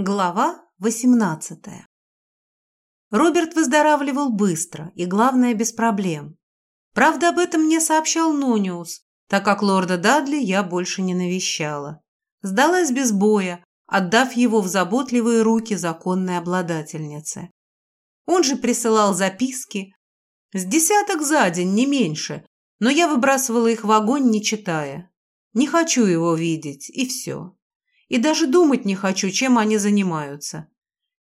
Глава 18 Роберт выздоравливал быстро и, главное, без проблем. Правда, об этом мне сообщал Нониус, так как лорда Дадли я больше не навещала. Сдалась без боя, отдав его в заботливые руки законной обладательнице. Он же присылал записки, с десяток за день, не меньше, но я выбрасывала их в огонь, не читая. Не хочу его видеть, и все. И даже думать не хочу, чем они занимаются.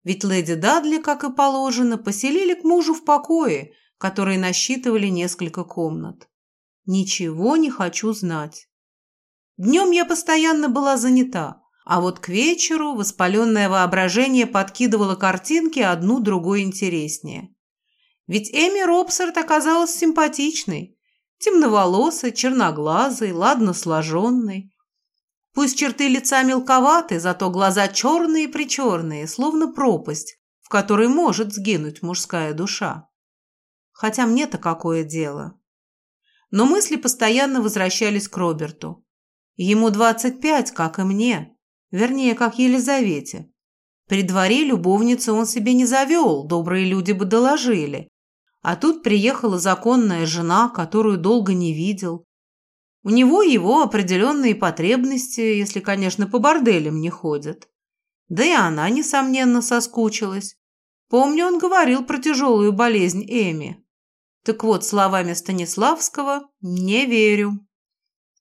Ведь леди Дадли, как и положено, поселили к мужу в покое, которые насчитывали несколько комнат. Ничего не хочу знать. Днем я постоянно была занята, а вот к вечеру воспаленное воображение подкидывало картинки одну другой интереснее. Ведь Эми Робсерт оказалась симпатичной, темноволосой, черноглазой, ладно сложенной, Пусть черты лица мелковаты, зато глаза черные-причерные, словно пропасть, в которой может сгинуть мужская душа. Хотя мне-то какое дело. Но мысли постоянно возвращались к Роберту. Ему 25, как и мне. Вернее, как Елизавете. При дворе любовницы он себе не завел, добрые люди бы доложили. А тут приехала законная жена, которую долго не видел, у него его определенные потребности, если, конечно, по борделям не ходят. Да и она, несомненно, соскучилась. Помню, он говорил про тяжелую болезнь Эми. Так вот, словами Станиславского, не верю.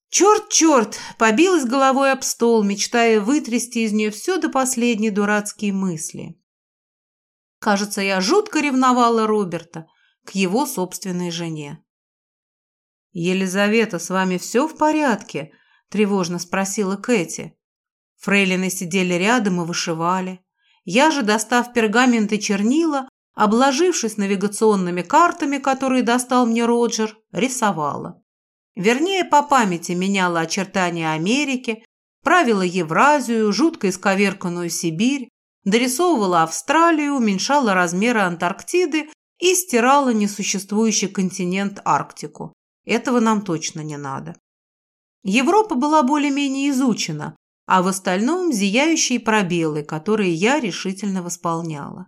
Черт, черт, побилась головой об стол, мечтая вытрясти из нее все до последней дурацкие мысли. Кажется, я жутко ревновала Роберта к его собственной жене. «Елизавета, с вами все в порядке?» – тревожно спросила Кэти. Фрейлины сидели рядом и вышивали. Я же, достав пергамент и чернила, обложившись навигационными картами, которые достал мне Роджер, рисовала. Вернее, по памяти меняла очертания Америки, правила Евразию, жутко исковерканную Сибирь, дорисовывала Австралию, уменьшала размеры Антарктиды и стирала несуществующий континент Арктику. Этого нам точно не надо. Европа была более-менее изучена, а в остальном зияющие пробелы, которые я решительно восполняла.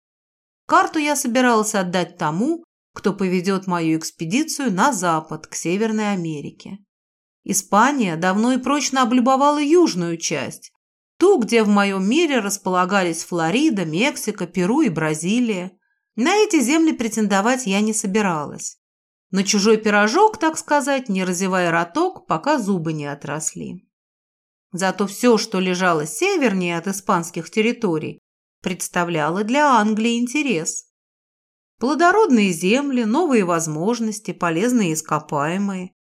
Карту я собиралась отдать тому, кто поведет мою экспедицию на запад, к Северной Америке. Испания давно и прочно облюбовала южную часть, ту, где в моем мире располагались Флорида, Мексика, Перу и Бразилия. На эти земли претендовать я не собиралась. На чужой пирожок, так сказать, не разевая роток, пока зубы не отросли. Зато все, что лежало севернее от испанских территорий, представляло для Англии интерес. Плодородные земли, новые возможности, полезные ископаемые,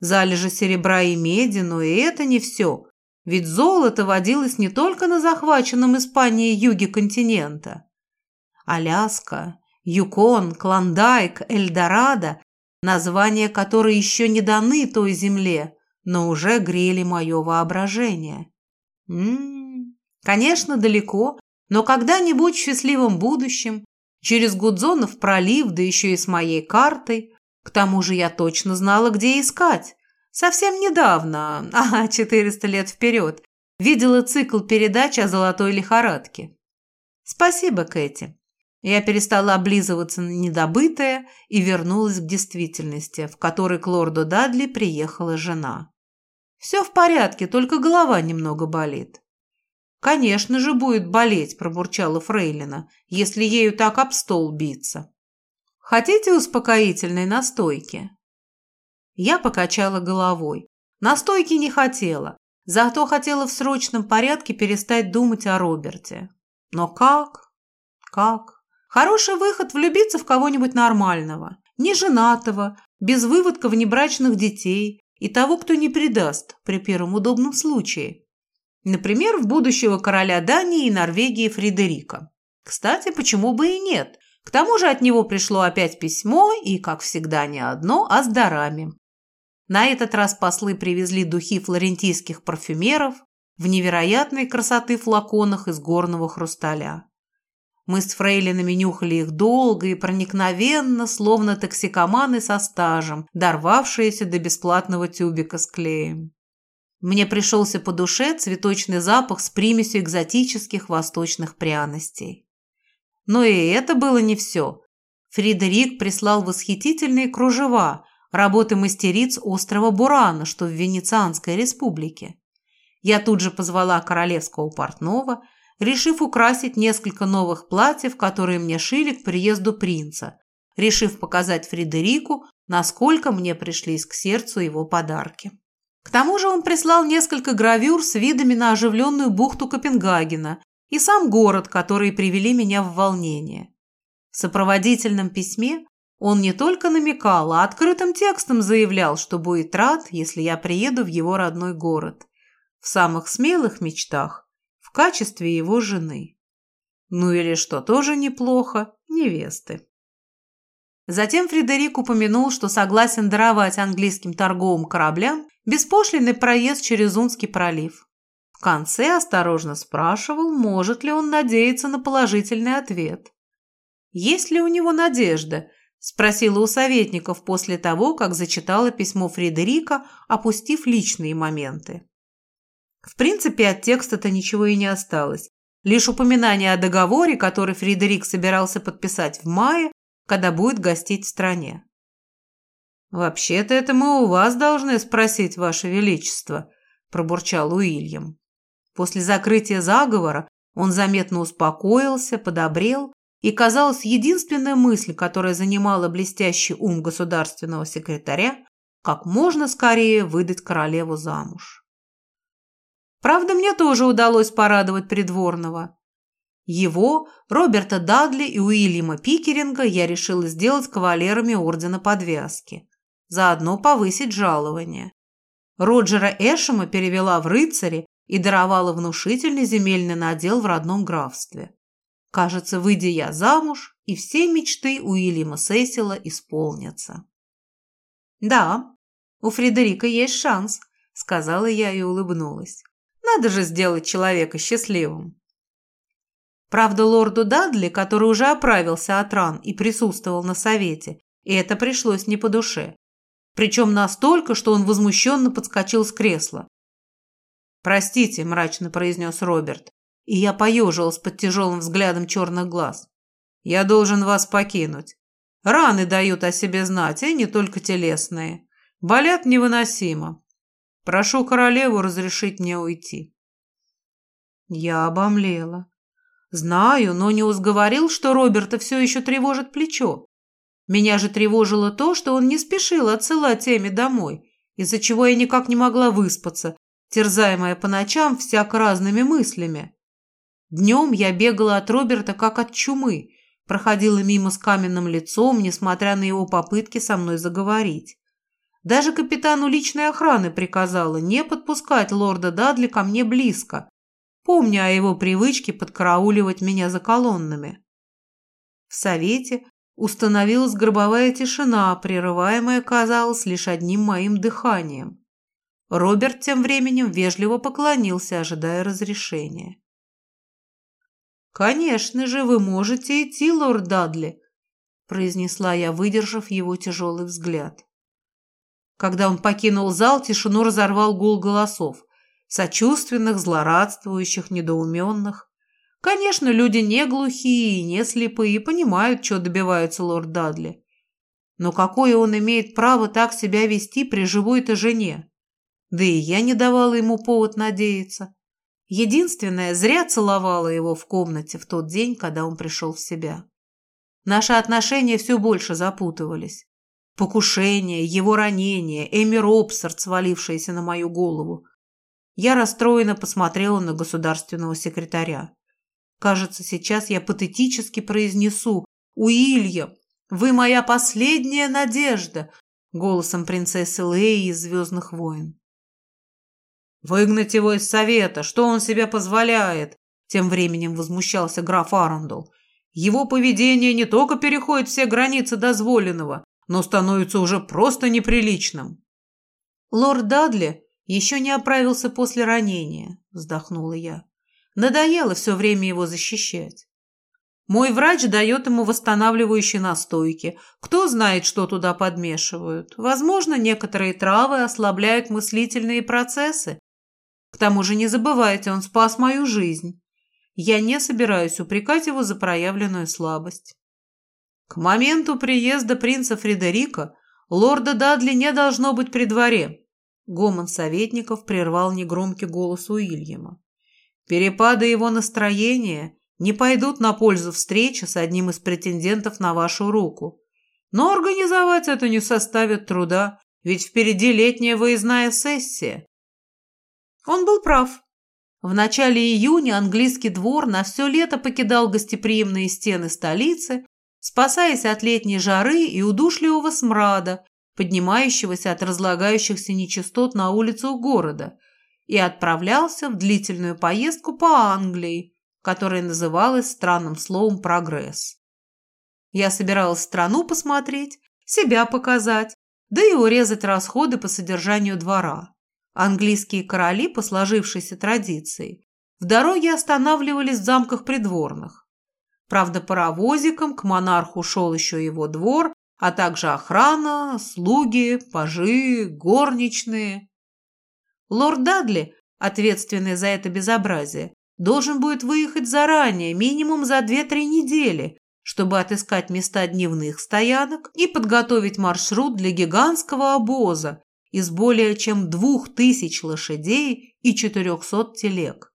залежи серебра и меди, но и это не все, ведь золото водилось не только на захваченном Испанией юге континента. Аляска, Юкон, Клондайк, Эльдорадо названия которой еще не даны той земле, но уже грели мое воображение. М-м, конечно, далеко, но когда-нибудь в счастливом будущем, через Гудзонов пролив, да еще и с моей картой, к тому же я точно знала, где искать. Совсем недавно, ага, 400 лет вперед, видела цикл передач о золотой лихорадке. Спасибо, Кэти. Я перестала облизываться на недобытое и вернулась к действительности, в которой к лорду Дадли приехала жена. «Все в порядке, только голова немного болит». «Конечно же будет болеть», – пробурчала Фрейлина, «если ею так об стол биться». «Хотите успокоительной настойки?» Я покачала головой. Настойки не хотела, зато хотела в срочном порядке перестать думать о Роберте. Но как? Как? Хороший выход – влюбиться в кого-нибудь нормального, неженатого, без выводка внебрачных детей и того, кто не предаст при первом удобном случае. Например, в будущего короля Дании и Норвегии Фредерика. Кстати, почему бы и нет? К тому же от него пришло опять письмо, и, как всегда, не одно, а с дарами. На этот раз послы привезли духи флорентийских парфюмеров в невероятной красоты флаконах из горного хрусталя. Мы с фрейлинами нюхали их долго и проникновенно, словно токсикоманы со стажем, дорвавшиеся до бесплатного тюбика с клеем. Мне пришелся по душе цветочный запах с примесью экзотических восточных пряностей. Но и это было не все. Фредерик прислал восхитительные кружева, работы мастериц острова Бурана, что в Венецианской республике. Я тут же позвала королевского портного, решив украсить несколько новых платьев, которые мне шили к приезду принца, решив показать Фредерику, насколько мне пришлись к сердцу его подарки. К тому же он прислал несколько гравюр с видами на оживленную бухту Копенгагена и сам город, которые привели меня в волнение. В сопроводительном письме он не только намекал, а открытым текстом заявлял, что будет рад, если я приеду в его родной город. В самых смелых мечтах, качестве его жены. Ну или, что тоже неплохо, невесты. Затем Фредерик упомянул, что согласен даровать английским торговым кораблям беспошлиный проезд через Унский пролив. В конце осторожно спрашивал, может ли он надеяться на положительный ответ. «Есть ли у него надежда?» – спросила у советников после того, как зачитала письмо Фредерика, опустив личные моменты. В принципе, от текста-то ничего и не осталось. Лишь упоминание о договоре, который Фредерик собирался подписать в мае, когда будет гостить в стране. «Вообще-то это мы у вас должны спросить, Ваше Величество», – пробурчал Уильям. После закрытия заговора он заметно успокоился, подобрел, и, казалось, единственная мысль, которая занимала блестящий ум государственного секретаря, как можно скорее выдать королеву замуж. Правда, мне тоже удалось порадовать придворного. Его, Роберта Дадли и Уильяма Пикеринга я решила сделать кавалерами Ордена Подвязки заодно повысить жалование. Роджера Эшема перевела в рыцари и даровала внушительный земельный надел в родном графстве. Кажется, выйдя я замуж, и все мечты Уильяма Сесила исполнятся. «Да, у Фредерика есть шанс», — сказала я и улыбнулась. «Надо же сделать человека счастливым». Правда, лорду Дадли, который уже оправился от ран и присутствовал на совете, и это пришлось не по душе. Причем настолько, что он возмущенно подскочил с кресла. «Простите», – мрачно произнес Роберт, и я поежился под тяжелым взглядом черных глаз. «Я должен вас покинуть. Раны дают о себе знать, и не только телесные. Болят невыносимо. Прошу королеву разрешить мне уйти». Я обомлела. Знаю, но не говорил, что Роберта все еще тревожит плечо. Меня же тревожило то, что он не спешил отсылать Эми домой, из-за чего я никак не могла выспаться, терзаемая по ночам всяко разными мыслями. Днем я бегала от Роберта как от чумы, проходила мимо с каменным лицом, несмотря на его попытки со мной заговорить. Даже капитану личной охраны приказала не подпускать лорда Дадли ко мне близко, помня о его привычке подкарауливать меня за колоннами. В совете Установилась гробовая тишина, прерываемая, казалось, лишь одним моим дыханием. Роберт тем временем вежливо поклонился, ожидая разрешения. «Конечно же, вы можете идти, лорд Дадли», – произнесла я, выдержав его тяжелый взгляд. Когда он покинул зал, тишину разорвал гул голосов, сочувственных, злорадствующих, недоуменных. Конечно, люди не глухие и не слепые, понимают, что добивается лорд Дадли. Но какое он имеет право так себя вести при живой-то жене? Да и я не давала ему повод надеяться. Единственное, зря целовала его в комнате в тот день, когда он пришел в себя. Наши отношения все больше запутывались. Покушение, его ранение, Эми Робсарт, свалившаяся на мою голову. Я расстроенно посмотрела на государственного секретаря. Кажется, сейчас я патетически произнесу «Уильям, вы моя последняя надежда!» голосом принцессы Леи из «Звездных войн». «Выгнать его из совета! Что он себе позволяет?» Тем временем возмущался граф Арандл. «Его поведение не только переходит все границы дозволенного, но становится уже просто неприличным». «Лорд Дадли еще не оправился после ранения», – вздохнула я. Надоело все время его защищать. Мой врач дает ему восстанавливающие настойки. Кто знает, что туда подмешивают. Возможно, некоторые травы ослабляют мыслительные процессы, К тому же не забывайте, он спас мою жизнь. Я не собираюсь упрекать его за проявленную слабость. К моменту приезда принца Фредерика лорда Дадли не должно быть при дворе. Гомон советников прервал негромкий голос Уильяма. Перепады его настроения не пойдут на пользу встречи с одним из претендентов на вашу руку. Но организовать это не составит труда, ведь впереди летняя выездная сессия. Он был прав. В начале июня английский двор на все лето покидал гостеприимные стены столицы, спасаясь от летней жары и удушливого смрада, поднимающегося от разлагающихся нечистот на улицах города, и отправлялся в длительную поездку по Англии, которая называлась странным словом «прогресс». Я собиралась страну посмотреть, себя показать, да и урезать расходы по содержанию двора. Английские короли, по сложившейся традиции, в дороге останавливались в замках придворных. Правда, паровозиком к монарху шел еще его двор, а также охрана, слуги, пажи, горничные. Лорд Дадли, ответственный за это безобразие, должен будет выехать заранее, минимум за 2-3 недели, чтобы отыскать места дневных стоянок и подготовить маршрут для гигантского обоза из более чем двух тысяч лошадей и 400 телег.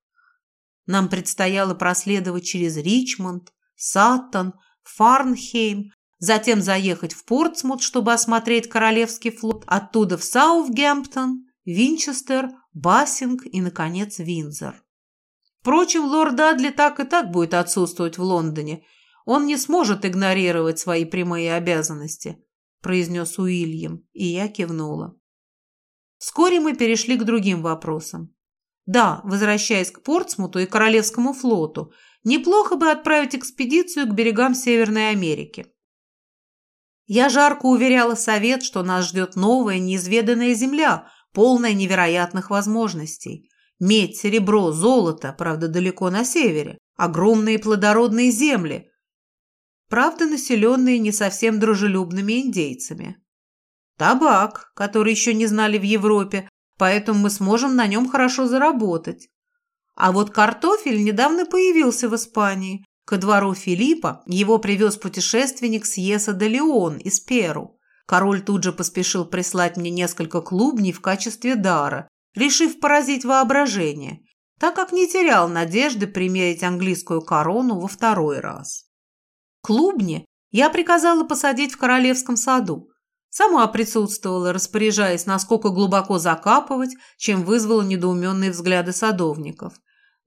Нам предстояло проследовать через Ричмонд, Саттон, Фарнхейм, затем заехать в Портсмут, чтобы осмотреть Королевский флот, оттуда в Саутгемптон, Винчестер, Бассинг и, наконец, Винзор. Впрочем, лорд Дадли так и так будет отсутствовать в Лондоне – он не сможет игнорировать свои прямые обязанности», – произнес Уильям, и я кивнула. Вскоре мы перешли к другим вопросам. Да, возвращаясь к Портсмуту и Королевскому флоту, неплохо бы отправить экспедицию к берегам Северной Америки. Я жарко уверяла совет, что нас ждет новая неизведанная земля, полная невероятных возможностей. Медь, серебро, золото, правда, далеко на севере. Огромные плодородные земли, правда населенные не совсем дружелюбными индейцами. Табак, который еще не знали в Европе, поэтому мы сможем на нем хорошо заработать. А вот картофель недавно появился в Испании. Ко двору Филиппа его привез путешественник Сьеса де Леон из Перу. Король тут же поспешил прислать мне несколько клубней в качестве дара, решив поразить воображение, так как не терял надежды примерить английскую корону во второй раз. Клубни я приказала посадить в королевском саду. Сама присутствовала, распоряжаясь, насколько глубоко закапывать, чем вызвала недоуменные взгляды садовников.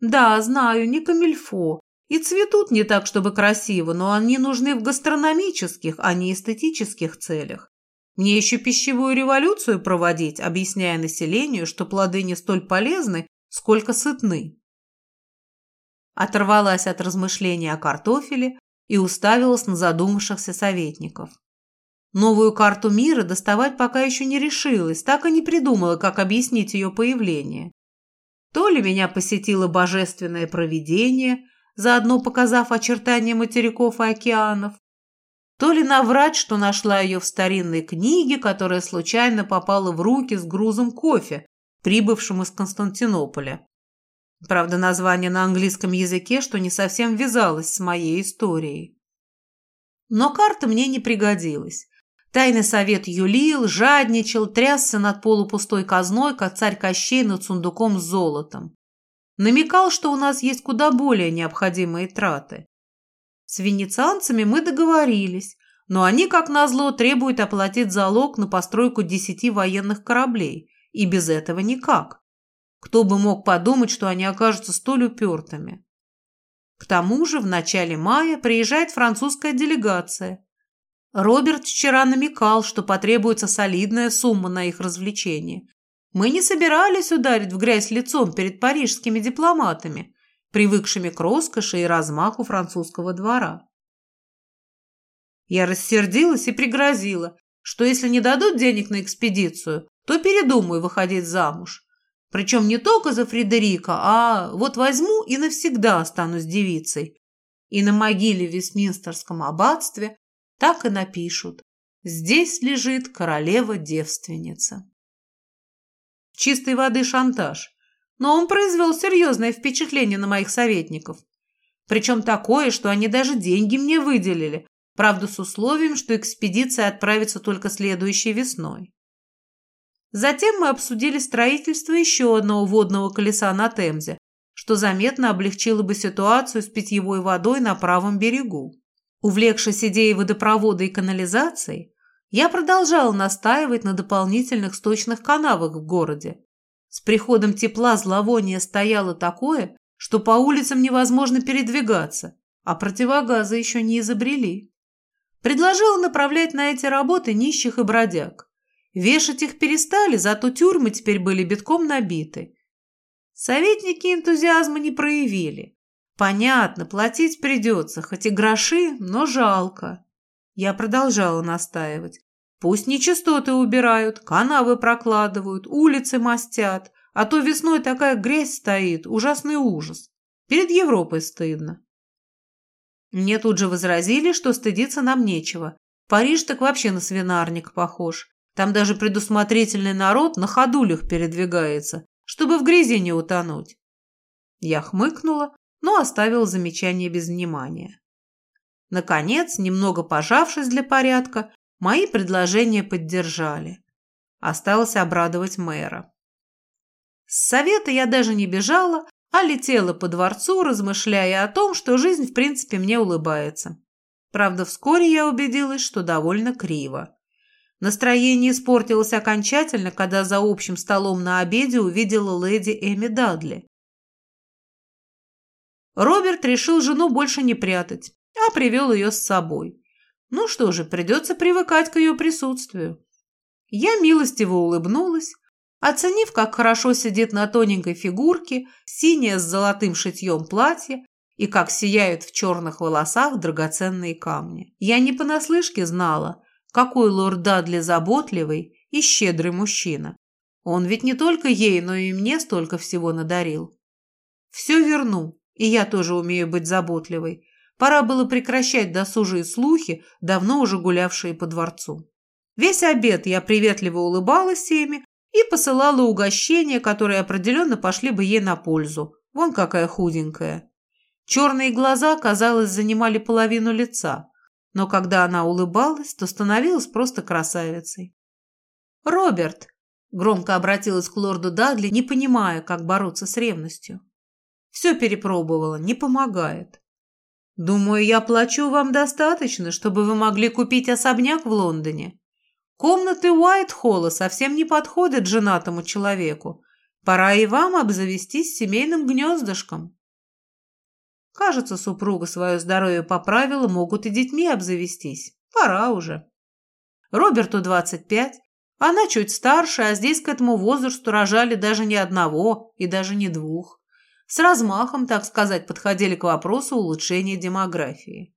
Да, знаю, не камильфо. И цветут не так, чтобы красиво, но они нужны в гастрономических, а не эстетических целях. Мне еще пищевую революцию проводить, объясняя населению, что плоды не столь полезны, сколько сытны. Оторвалась от размышления о картофеле, и уставилась на задумавшихся советников. Новую карту мира доставать пока еще не решилась, так и не придумала, как объяснить ее появление. То ли меня посетило божественное провидение, заодно показав очертания материков и океанов, то ли наврать, что нашла ее в старинной книге, которая случайно попала в руки с грузом кофе, прибывшим из Константинополя. Правда, название на английском языке, что не совсем вязалось с моей историей. Но карта мне не пригодилась. Тайный совет юлил, жадничал, трясся над полупустой казной, как царь Кощей над сундуком с золотом. Намекал, что у нас есть куда более необходимые траты. С венецианцами мы договорились, но они, как назло, требуют оплатить залог на постройку десяти военных кораблей, и без этого никак. Кто бы мог подумать, что они окажутся столь упертыми. К тому же в начале мая приезжает французская делегация. Роберт вчера намекал, что потребуется солидная сумма на их развлечение. Мы не собирались ударить в грязь лицом перед парижскими дипломатами, привыкшими к роскоши и размаху французского двора. Я рассердилась и пригрозила, что если не дадут денег на экспедицию, то передумаю выходить замуж. Причем не только за Фредерика, а вот возьму и навсегда останусь девицей. И на могиле в Вестминстерском аббатстве так и напишут «Здесь лежит королева-девственница». Чистой воды шантаж. но он произвел серьезное впечатление на моих советников. Причем такое, что они даже деньги мне выделили, правда с условием, что экспедиция отправится только следующей весной. Затем мы обсудили строительство еще одного водного колеса на Темзе, что заметно облегчило бы ситуацию с питьевой водой на правом берегу. Увлекшись идеей водопровода и канализации, я продолжала настаивать на дополнительных сточных канавах в городе. С приходом тепла зловоние стояло такое, что по улицам невозможно передвигаться, а противогазы еще не изобрели. Предложила направлять на эти работы нищих и бродяг. Вешать их перестали, зато тюрьмы теперь были битком набиты. Советники энтузиазма не проявили. Понятно, платить придется, хоть и гроши, но жалко. Я продолжала настаивать. Пусть нечистоты убирают, канавы прокладывают, улицы мастят, а то весной такая грязь стоит, ужасный ужас. Перед Европой стыдно. Мне тут же возразили, что стыдиться нам нечего. Париж так вообще на свинарник похож. Там даже предусмотрительный народ на ходулях передвигается, чтобы в грязи не утонуть. Я хмыкнула, но оставила замечание без внимания. Наконец, немного пожавшись для порядка, мои предложения поддержали. Осталось обрадовать мэра. С совета я даже не бежала, а летела по дворцу, размышляя о том, что жизнь в принципе мне улыбается. Правда, вскоре я убедилась, что довольно криво. Настроение испортилось окончательно, когда за общим столом на обеде увидела леди Эми Дадли. Роберт решил жену больше не прятать, а привел ее с собой. Ну что же, придется привыкать к ее присутствию. Я милостиво улыбнулась, Оценив, как хорошо сидит на тоненькой фигурке синее с золотым шитьем платье и как сияют в черных волосах драгоценные камни. Я не понаслышке знала, какой лорд Дадли заботливый и щедрый мужчина. Он ведь не только ей, но и мне столько всего надарил. Все верну, и я тоже умею быть заботливой. Пора было прекращать досужие слухи, давно уже гулявшие по дворцу. Весь обед я приветливо улыбалась Эми, и посылала угощения, которые определенно пошли бы ей на пользу. Вон какая худенькая. Черные глаза, казалось, занимали половину лица, но когда она улыбалась, то становилась просто красавицей. «Роберт!» – громко обратилась к лорду Дадли, не понимая, как бороться с ревностью. «Все перепробовала, не помогает. Думаю, я плачу вам достаточно, чтобы вы могли купить особняк в Лондоне. Комнаты Уайт-Холла совсем не подходят женатому человеку. Пора и вам обзавестись семейным гнездышком. Кажется, супруга свое здоровье поправила, могут и детьми обзавестись. Пора уже. Роберту 25, она чуть старше, а здесь к этому возрасту рожали даже не одного и даже не двух. С размахом, так сказать, подходили к вопросу улучшения демографии.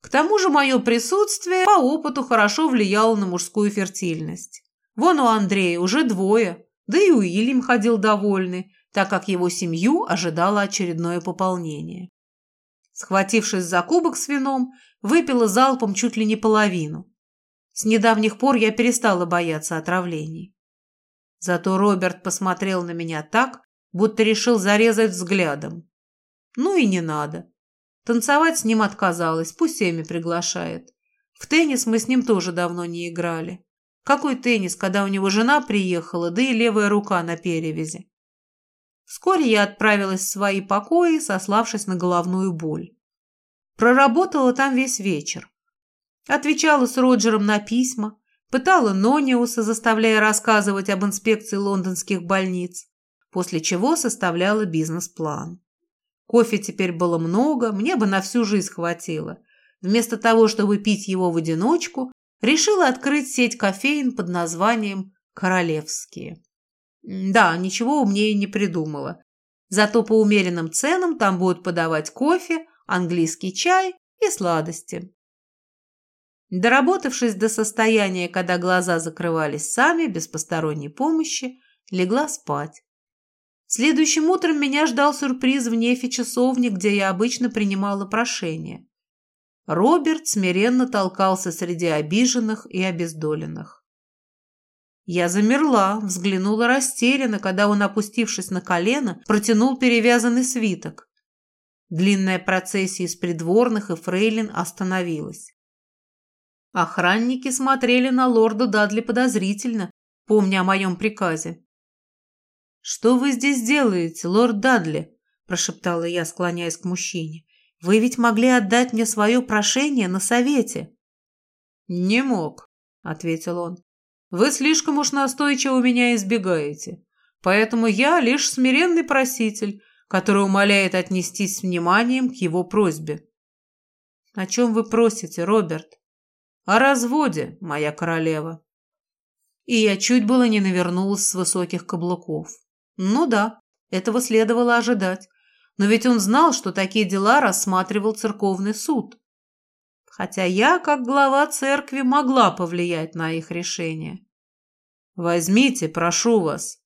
К тому же мое присутствие по опыту хорошо влияло на мужскую фертильность. Вон у Андрея уже двое, да и Уильям ходил довольный, так как его семью ожидало очередное пополнение. Схватившись за кубок с вином, выпила залпом чуть ли не половину. С недавних пор я перестала бояться отравлений. Зато Роберт посмотрел на меня так, будто решил зарезать взглядом. Ну и не надо. Танцевать с ним отказалась, пусть Эми приглашает. В теннис мы с ним тоже давно не играли. Какой теннис, когда у него жена приехала, да и левая рука на перевязи. Вскоре я отправилась в свои покои, сославшись на головную боль. Проработала там весь вечер. Отвечала с Роджером на письма, пытала Нониуса, заставляя рассказывать об инспекции лондонских больниц, после чего составляла бизнес-план. Кофе теперь было много, мне бы на всю жизнь хватило. Вместо того, чтобы пить его в одиночку, решила открыть сеть кофеин под названием «Королевские». Да, ничего умнее не придумала. Зато по умеренным ценам там будут подавать кофе, английский чай и сладости. Доработавшись до состояния, когда глаза закрывались сами, без посторонней помощи, легла спать. Следующим утром меня ждал сюрприз в нефе часовни, где я обычно принимала прошение. Роберт смиренно толкался среди обиженных и обездоленных. Я замерла, взглянула растерянно, когда он, опустившись на колено, протянул перевязанный свиток. Длинная процессия из придворных и фрейлин остановилась. Охранники смотрели на лорда Дадли подозрительно, помня о моем приказе. «Что вы здесь делаете, лорд Дадли?» – прошептала я, склоняясь к мужчине. «Вы ведь могли отдать мне свое прошение на совете». «Не мог», – ответил он. «Вы слишком уж настойчиво меня избегаете, поэтому я лишь смиренный проситель, который умоляет отнестись с вниманием к его просьбе». «О чем вы просите, Роберт?» «О разводе, моя королева». И я чуть было не навернулась с высоких каблуков. Ну да, этого следовало ожидать. Но ведь он знал, что такие дела рассматривал церковный суд. Хотя я, как глава церкви, могла повлиять на их решение. «Возьмите, прошу вас».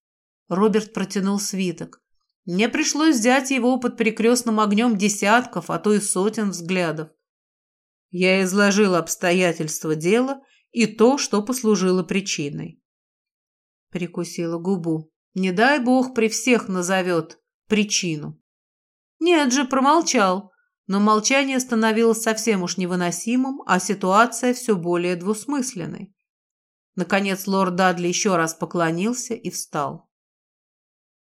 Роберт протянул свиток. Мне пришлось взять его под перекрестным огнем десятков, а то и сотен взглядов. Я изложил обстоятельства дела и то, что послужило причиной. Прикусила губу. Не дай бог при всех назовет причину. Нет же, промолчал. Но молчание становилось совсем уж невыносимым, а ситуация все более двусмысленной. Наконец лорд Дадли еще раз поклонился и встал.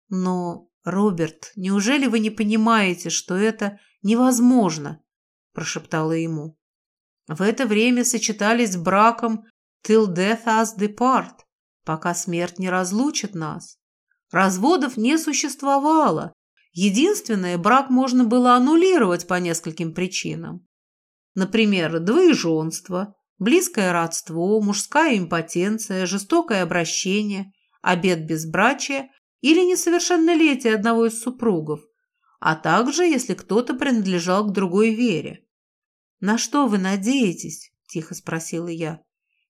«Но, Роберт, неужели вы не понимаете, что это невозможно?» – прошептала ему. «В это время сочетались браком «till death us depart», пока смерть не разлучит нас. Разводов не существовало. Единственное, брак можно было аннулировать по нескольким причинам. Например, двоеженство, близкое родство, мужская импотенция, жестокое обращение, обет безбрачия или несовершеннолетие одного из супругов, а также если кто-то принадлежал к другой вере. «На что вы надеетесь?» – тихо спросила я.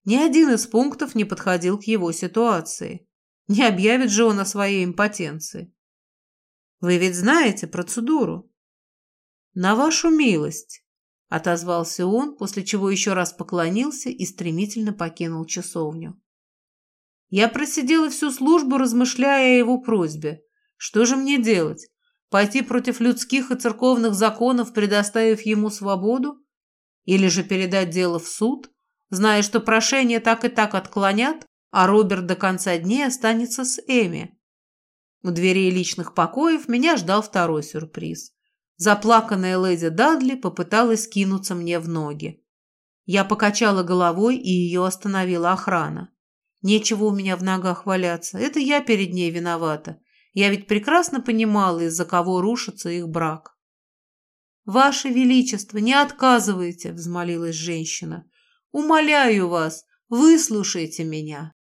Ни один из пунктов не подходил к его ситуации. Не объявит же он о своей импотенции. Вы ведь знаете процедуру. На вашу милость, отозвался он, после чего еще раз поклонился и стремительно покинул часовню. Я просидела всю службу, размышляя о его просьбе. Что же мне делать? Пойти против людских и церковных законов, предоставив ему свободу? Или же передать дело в суд, зная, что прошение так и так отклонят, а Роберт до конца дней останется с Эми. У дверей личных покоев меня ждал второй сюрприз. Заплаканная леди Дадли попыталась кинуться мне в ноги. Я покачала головой, и ее остановила охрана. Нечего у меня в ногах валяться, это я перед ней виновата. Я ведь прекрасно понимала, из-за кого рушится их брак. «Ваше Величество, не отказывайте!» – взмолилась женщина. «Умоляю вас, выслушайте меня!»